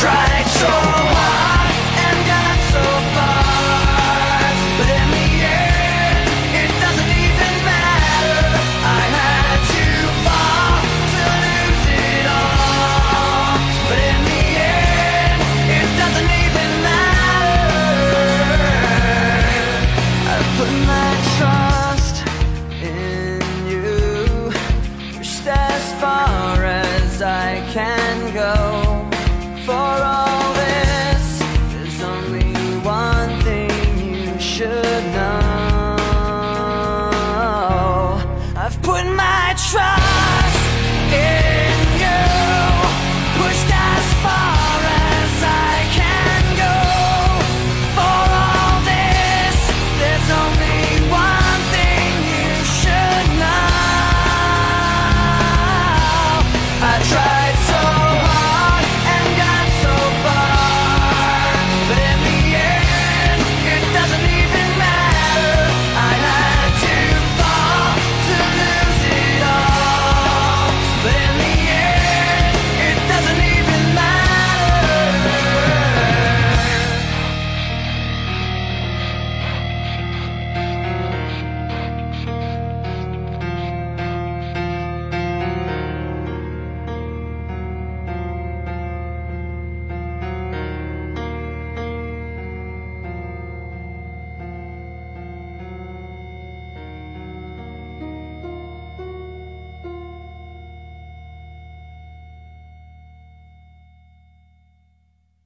tried so hard and got so far. But in the end, it doesn't even matter. I had to fall to lose it all. But in the end, it doesn't even matter. I put my trust in you. Pushed as far as I can go. Put my trust